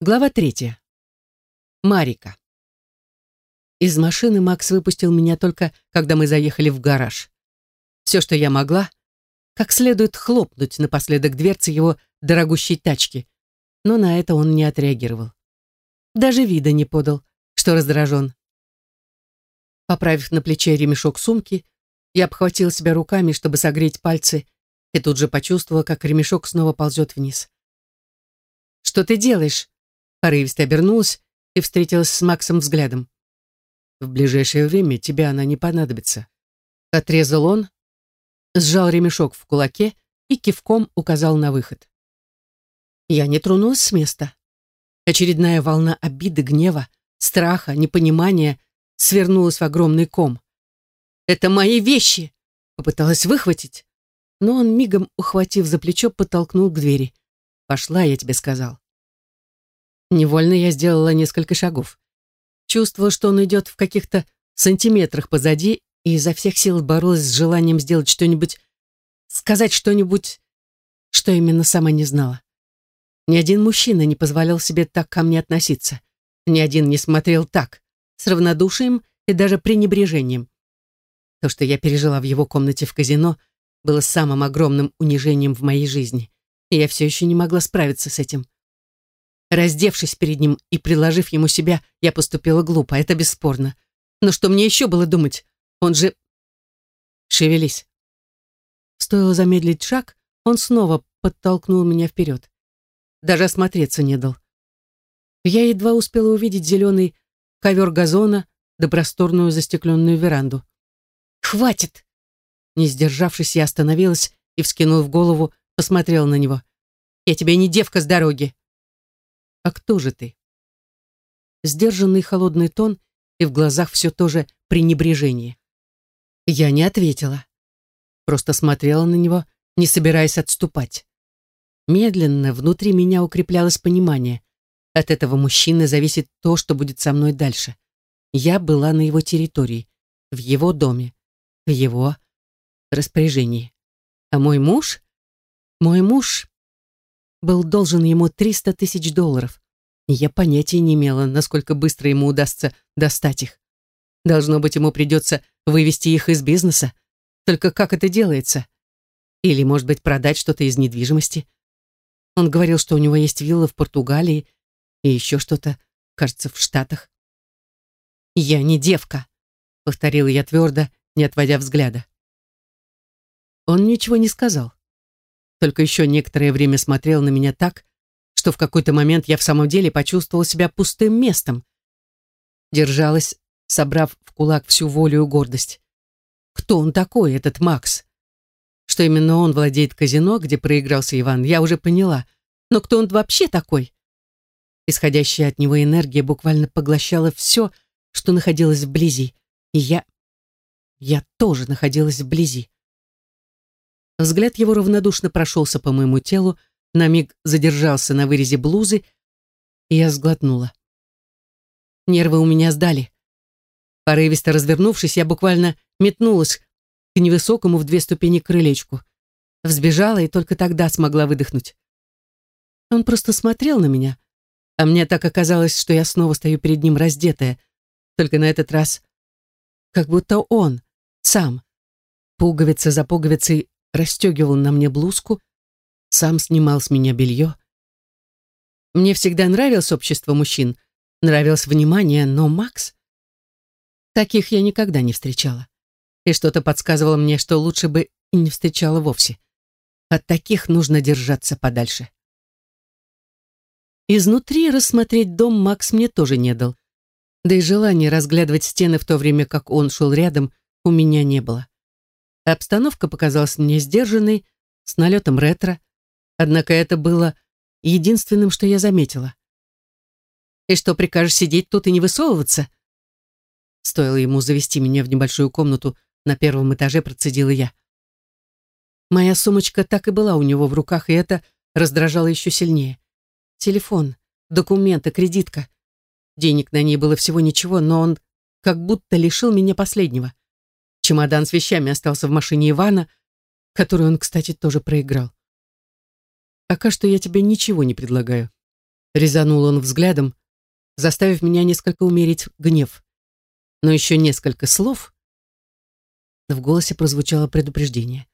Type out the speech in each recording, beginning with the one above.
Глава третья. Марика. Из машины Макс выпустил меня только, когда мы заехали в гараж. Все, что я могла, как следует хлопнуть напоследок дверцы его дорогущей тачки, но на это он не отреагировал. Даже вида не подал, что раздражен. Поправив на плече ремешок сумки, я обхватила себя руками, чтобы согреть пальцы, и тут же почувствовала, как ремешок снова ползет вниз. «Что ты делаешь?» Порывисто обернулась и встретилась с Максом взглядом. «В ближайшее время тебе она не понадобится». Отрезал он, сжал ремешок в кулаке и кивком указал на выход. Я не тронулась с места. Очередная волна обиды, гнева, страха, непонимания свернулась в огромный ком. «Это мои вещи!» Попыталась выхватить, но он, мигом ухватив за плечо, подтолкнул к двери. «Пошла, я тебе сказал». Невольно я сделала несколько шагов. Чувствовала, что он идет в каких-то сантиметрах позади, и изо всех сил боролась с желанием сделать что-нибудь, сказать что-нибудь, что именно сама не знала. Ни один мужчина не позволял себе так ко мне относиться. Ни один не смотрел так, с равнодушием и даже пренебрежением. То, что я пережила в его комнате в казино, было самым огромным унижением в моей жизни, и я все еще не могла справиться с этим. Раздевшись перед ним и приложив ему себя, я поступила глупо, это бесспорно. Но что мне еще было думать? Он же... Шевелись. Стоило замедлить шаг, он снова подтолкнул меня вперед. Даже осмотреться не дал. Я едва успела увидеть зеленый ковер газона да просторную застекленную веранду. «Хватит!» Не сдержавшись, я остановилась и, вскинув голову, посмотрела на него. «Я тебе не девка с дороги!» «А кто же ты?» Сдержанный холодный тон и в глазах все то же пренебрежение. Я не ответила. Просто смотрела на него, не собираясь отступать. Медленно внутри меня укреплялось понимание. От этого мужчины зависит то, что будет со мной дальше. Я была на его территории, в его доме, в его распоряжении. А мой муж? Мой муж был должен ему 300 тысяч долларов. Я понятия не имела, насколько быстро ему удастся достать их. Должно быть, ему придется вывести их из бизнеса. Только как это делается? Или, может быть, продать что-то из недвижимости? Он говорил, что у него есть вилла в Португалии и еще что-то, кажется, в Штатах. «Я не девка», — повторила я твердо, не отводя взгляда. Он ничего не сказал только еще некоторое время смотрел на меня так, что в какой-то момент я в самом деле почувствовала себя пустым местом. Держалась, собрав в кулак всю волю и гордость. Кто он такой, этот Макс? Что именно он владеет казино, где проигрался Иван, я уже поняла. Но кто он вообще такой? Исходящая от него энергия буквально поглощала все, что находилось вблизи. И я... Я тоже находилась вблизи. Взгляд его равнодушно прошелся по моему телу, на миг задержался на вырезе блузы, и я сглотнула. Нервы у меня сдали. Порывисто развернувшись, я буквально метнулась к невысокому в две ступени крылечку. Взбежала и только тогда смогла выдохнуть. Он просто смотрел на меня, а мне так оказалось, что я снова стою перед ним раздетая, только на этот раз как будто он, сам, пуговица за пуговицей расстегивал на мне блузку, сам снимал с меня белье. Мне всегда нравилось общество мужчин, нравилось внимание, но Макс... Таких я никогда не встречала. И что-то подсказывало мне, что лучше бы и не встречала вовсе. От таких нужно держаться подальше. Изнутри рассмотреть дом Макс мне тоже не дал. Да и желания разглядывать стены в то время, как он шел рядом, у меня не было. Обстановка показалась мне сдержанной, с налетом ретро, однако это было единственным, что я заметила. «И что, прикажешь сидеть тут и не высовываться?» Стоило ему завести меня в небольшую комнату на первом этаже, процедила я. Моя сумочка так и была у него в руках, и это раздражало еще сильнее. Телефон, документы, кредитка. Денег на ней было всего ничего, но он как будто лишил меня последнего. Чемодан с вещами остался в машине Ивана, который он, кстати, тоже проиграл. Пока что я тебе ничего не предлагаю. Резанул он взглядом, заставив меня несколько умерить гнев. Но еще несколько слов. В голосе прозвучало предупреждение.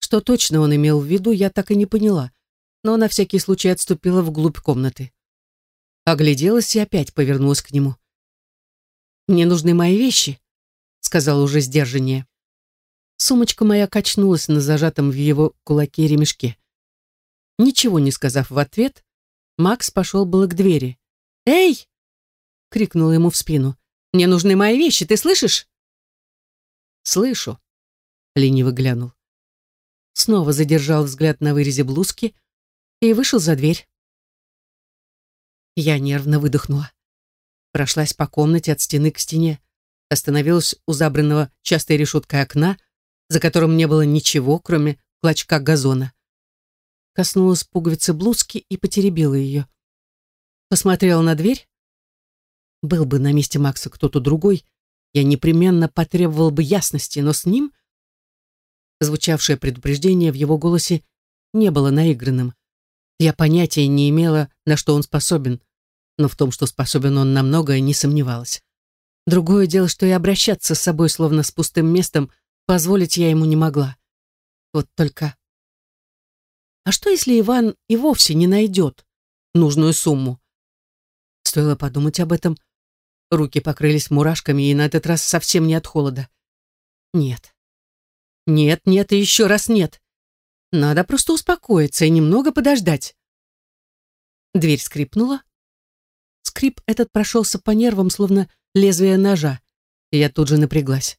Что точно он имел в виду, я так и не поняла, но на всякий случай отступила вглубь комнаты. Огляделась и опять повернулась к нему. «Мне нужны мои вещи», — сказала уже сдержаннее. Сумочка моя качнулась на зажатом в его кулаке ремешке. Ничего не сказав в ответ, Макс пошел было к двери. «Эй!» — крикнула ему в спину. «Мне нужны мои вещи, ты слышишь?» «Слышу», — лениво глянул. Снова задержал взгляд на вырезе блузки и вышел за дверь. Я нервно выдохнула. Прошлась по комнате от стены к стене, остановилась у забранного частой решеткой окна, за которым не было ничего, кроме клочка газона. Коснулась пуговицы блузки и потеребила ее. Посмотрела на дверь. Был бы на месте Макса кто-то другой, я непременно потребовал бы ясности, но с ним... Звучавшее предупреждение в его голосе не было наигранным. Я понятия не имела, на что он способен, но в том, что способен он на многое, не сомневалась. Другое дело, что и обращаться с собой словно с пустым местом позволить я ему не могла. Вот только... А что, если Иван и вовсе не найдет нужную сумму? Стоило подумать об этом. Руки покрылись мурашками, и на этот раз совсем не от холода. Нет. Нет, нет и еще раз нет. Надо просто успокоиться и немного подождать. Дверь скрипнула. Скрип этот прошелся по нервам, словно лезвие ножа, и я тут же напряглась.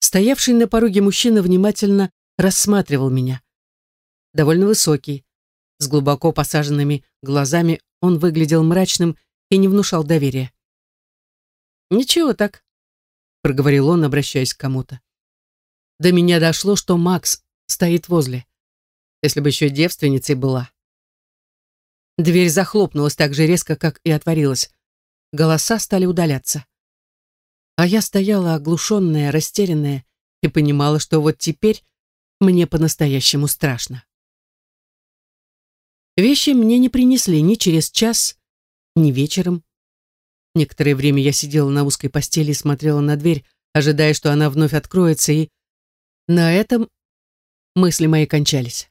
Стоявший на пороге мужчина внимательно рассматривал меня. Довольно высокий, с глубоко посаженными глазами он выглядел мрачным и не внушал доверия. «Ничего так», — проговорил он, обращаясь к кому-то. До меня дошло, что Макс стоит возле. Если бы еще девственницей была. Дверь захлопнулась так же резко, как и отворилась. Голоса стали удаляться. А я стояла оглушенная, растерянная и понимала, что вот теперь мне по-настоящему страшно. Вещи мне не принесли ни через час, ни вечером. Некоторое время я сидела на узкой постели и смотрела на дверь, ожидая, что она вновь откроется, и на этом мысли мои кончались.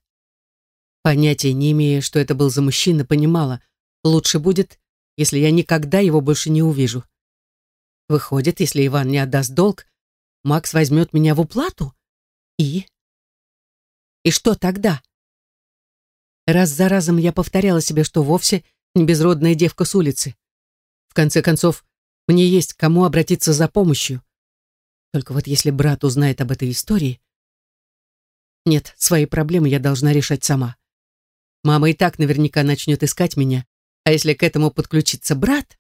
Понятия не имея, что это был за мужчина, понимала, лучше будет, если я никогда его больше не увижу. Выходит, если Иван не отдаст долг, Макс возьмет меня в уплату? И? И что тогда? Раз за разом я повторяла себе, что вовсе не безродная девка с улицы. В конце концов, мне есть кому обратиться за помощью. Только вот если брат узнает об этой истории... Нет, свои проблемы я должна решать сама. Мама и так наверняка начнет искать меня, а если к этому подключится брат,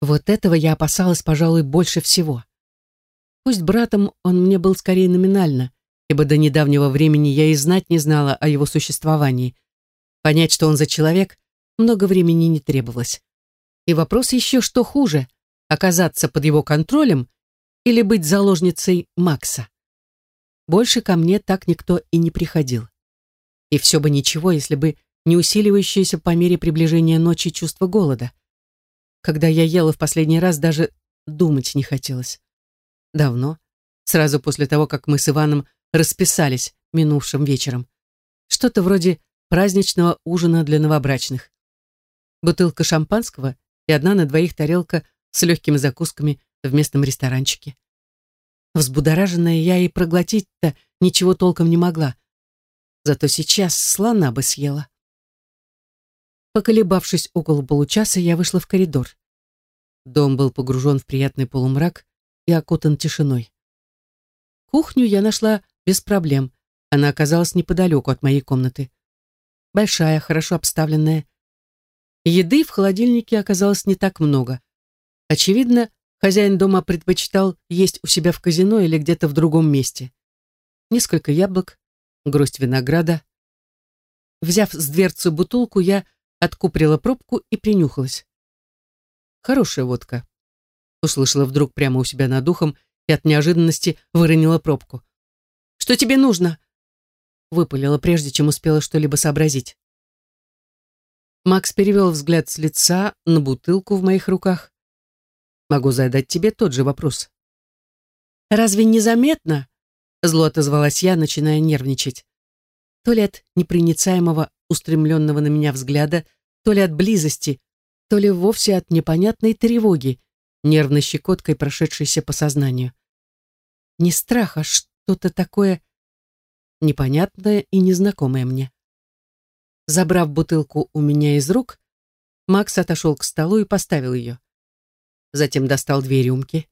вот этого я опасалась, пожалуй, больше всего. Пусть братом он мне был скорее номинально, ибо до недавнего времени я и знать не знала о его существовании. Понять, что он за человек, много времени не требовалось. И вопрос еще, что хуже, оказаться под его контролем или быть заложницей Макса. Больше ко мне так никто и не приходил. И все бы ничего, если бы не усиливающееся по мере приближения ночи чувство голода. Когда я ела в последний раз, даже думать не хотелось. Давно, сразу после того, как мы с Иваном расписались минувшим вечером. Что-то вроде праздничного ужина для новобрачных. Бутылка шампанского и одна на двоих тарелка с легкими закусками в местном ресторанчике. Взбудораженная я и проглотить-то ничего толком не могла. Зато сейчас слона бы съела. Поколебавшись около получаса, я вышла в коридор. Дом был погружен в приятный полумрак и окутан тишиной. Кухню я нашла без проблем. Она оказалась неподалеку от моей комнаты. Большая, хорошо обставленная. Еды в холодильнике оказалось не так много. Очевидно, хозяин дома предпочитал есть у себя в казино или где-то в другом месте. Несколько яблок, гроздь винограда. Взяв с дверцы бутылку, я откуприла пробку и принюхалась. Хорошая водка. Услышала вдруг прямо у себя над ухом и от неожиданности выронила пробку. «Что тебе нужно?» Выпалила, прежде чем успела что-либо сообразить. Макс перевел взгляд с лица на бутылку в моих руках. Могу задать тебе тот же вопрос. «Разве не заметно?» Зло отозвалась я, начиная нервничать. То ли от непроницаемого, устремленного на меня взгляда, то ли от близости, то ли вовсе от непонятной тревоги, нервной щекоткой, прошедшейся по сознанию. Не страх, а что-то такое непонятное и незнакомое мне. Забрав бутылку у меня из рук, Макс отошел к столу и поставил ее. Затем достал две рюмки.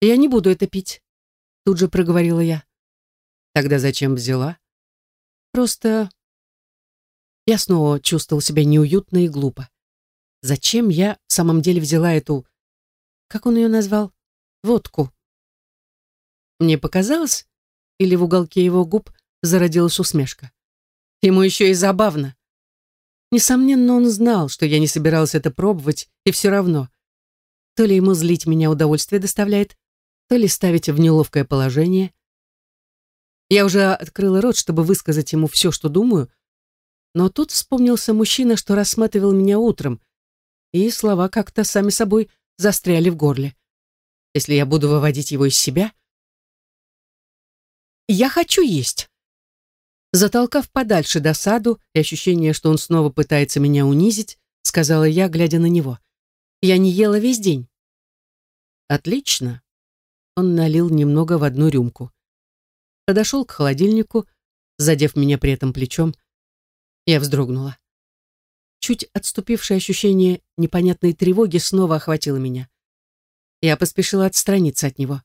«Я не буду это пить», — тут же проговорила я. «Тогда зачем взяла?» «Просто...» Я снова чувствовал себя неуютно и глупо. Зачем я в самом деле взяла эту... Как он ее назвал? Водку. Мне показалось, или в уголке его губ зародилась усмешка. Ему еще и забавно. Несомненно, он знал, что я не собиралась это пробовать, и все равно. То ли ему злить меня удовольствие доставляет, то ли ставить в неловкое положение. Я уже открыла рот, чтобы высказать ему все, что думаю, но тут вспомнился мужчина, что рассматривал меня утром, и слова как-то сами собой застряли в горле. Если я буду выводить его из себя... Я хочу есть. Затолкав подальше досаду и ощущение, что он снова пытается меня унизить, сказала я, глядя на него. Я не ела весь день. Отлично. Он налил немного в одну рюмку. Подошел к холодильнику, задев меня при этом плечом. Я вздрогнула. Чуть отступившее ощущение непонятной тревоги снова охватило меня. Я поспешила отстраниться от него.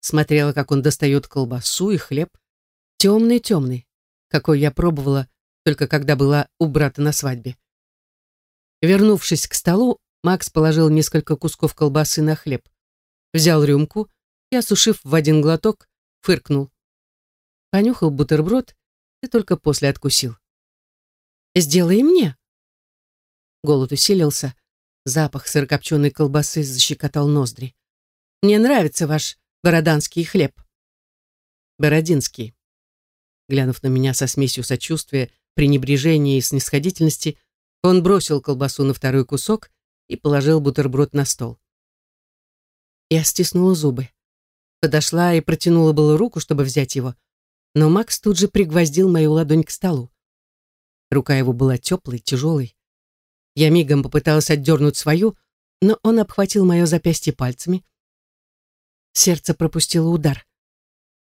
Смотрела, как он достает колбасу и хлеб. Темный-темный, какой я пробовала только когда была у брата на свадьбе. Вернувшись к столу, Макс положил несколько кусков колбасы на хлеб, взял рюмку и, осушив в один глоток, фыркнул. Понюхал бутерброд и только после откусил. «Сделай мне!» Голод усилился, запах сырокопченой колбасы защекотал ноздри. «Мне нравится ваш бороданский хлеб». «Бородинский». Глянув на меня со смесью сочувствия, пренебрежения и снисходительности, он бросил колбасу на второй кусок и положил бутерброд на стол. Я стиснула зубы. Подошла и протянула было руку, чтобы взять его, но Макс тут же пригвоздил мою ладонь к столу. Рука его была теплой, тяжелой. Я мигом попыталась отдернуть свою, но он обхватил мое запястье пальцами. Сердце пропустило удар.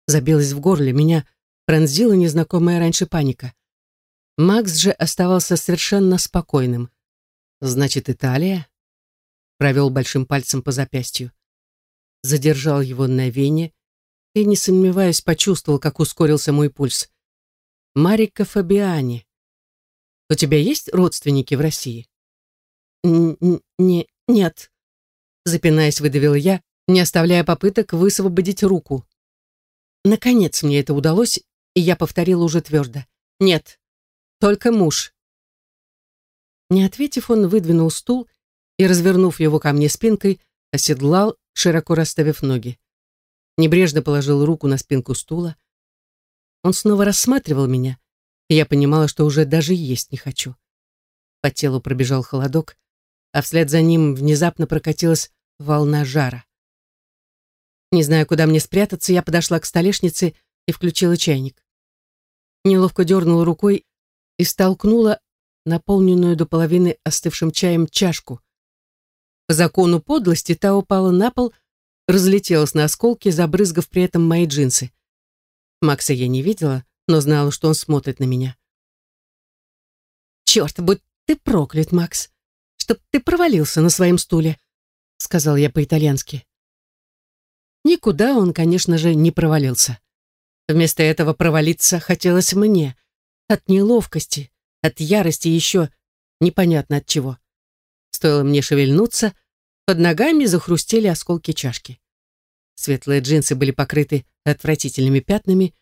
Забилось в горле, меня пронзила незнакомая раньше паника. Макс же оставался совершенно спокойным. «Значит, Италия?» провел большим пальцем по запястью. Задержал его на вене и, не сомневаясь, почувствовал, как ускорился мой пульс. «Марика Фабиани, у тебя есть родственники в России?» «Не, нет», запинаясь, выдавил я, не оставляя попыток высвободить руку. Наконец мне это удалось, и я повторила уже твердо. «Нет, только муж». Не ответив, он выдвинул стул и, развернув его ко мне спинкой, оседлал, широко расставив ноги. Небрежно положил руку на спинку стула. Он снова рассматривал меня, и я понимала, что уже даже есть не хочу. По телу пробежал холодок, а вслед за ним внезапно прокатилась волна жара. Не зная, куда мне спрятаться, я подошла к столешнице и включила чайник. Неловко дернула рукой и столкнула наполненную до половины остывшим чаем чашку. По закону подлости та упала на пол, разлетелась на осколки, забрызгав при этом мои джинсы. Макса я не видела, но знала, что он смотрит на меня. «Черт, будь ты проклят, Макс! Чтоб ты провалился на своем стуле!» сказал я по-итальянски. Никуда он, конечно же, не провалился. Вместо этого провалиться хотелось мне. От неловкости, от ярости еще непонятно от чего. Стоило мне шевельнуться, под ногами захрустели осколки чашки. Светлые джинсы были покрыты отвратительными пятнами,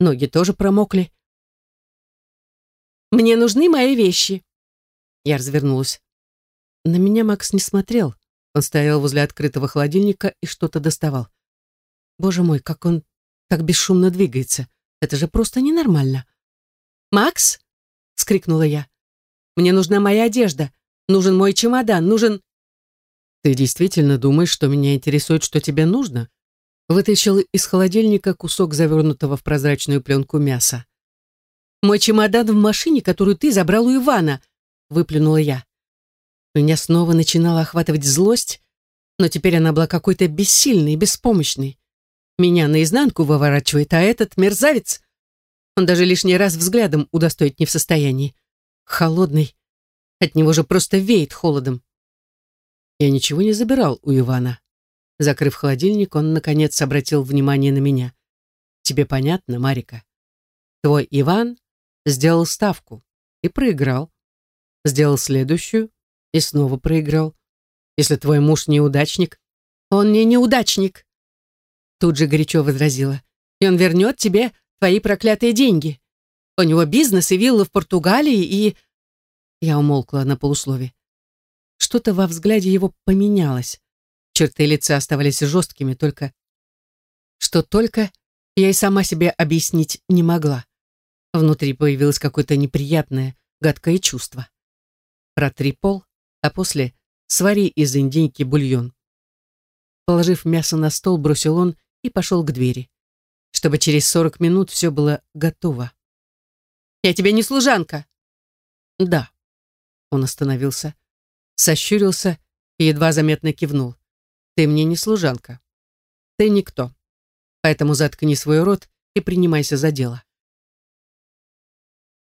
ноги тоже промокли. «Мне нужны мои вещи!» Я развернулась. На меня Макс не смотрел. Он стоял возле открытого холодильника и что-то доставал. Боже мой, как он так бесшумно двигается. Это же просто ненормально. «Макс!» — скрикнула я. Мне нужна моя одежда. Нужен мой чемодан. Нужен...» «Ты действительно думаешь, что меня интересует, что тебе нужно?» Вытащил из холодильника кусок завернутого в прозрачную пленку мяса. «Мой чемодан в машине, которую ты забрал у Ивана», — выплюнула я. Меня снова начинала охватывать злость, но теперь она была какой-то бессильной, беспомощной. Меня наизнанку выворачивает, а этот мерзавец... Он даже лишний раз взглядом удостоить не в состоянии. Холодный. От него же просто веет холодом. Я ничего не забирал у Ивана. Закрыв холодильник, он, наконец, обратил внимание на меня. «Тебе понятно, Марика? Твой Иван сделал ставку и проиграл. Сделал следующую и снова проиграл. Если твой муж неудачник, он не неудачник. Тут же горячо возразила. И он вернет тебе твои проклятые деньги. У него бизнес и вилла в Португалии, и... Я умолкла на полуслове. Что-то во взгляде его поменялось. Черты лица оставались жесткими, только... Что только я и сама себе объяснить не могла. Внутри появилось какое-то неприятное, гадкое чувство. Протри пол, а после свари из индейки бульон. Положив мясо на стол, бросил он и пошел к двери, чтобы через сорок минут все было готово. «Я тебе не служанка!» «Да». Он остановился, сощурился и едва заметно кивнул. «Ты мне не служанка. Ты никто. Поэтому заткни свой рот и принимайся за дело».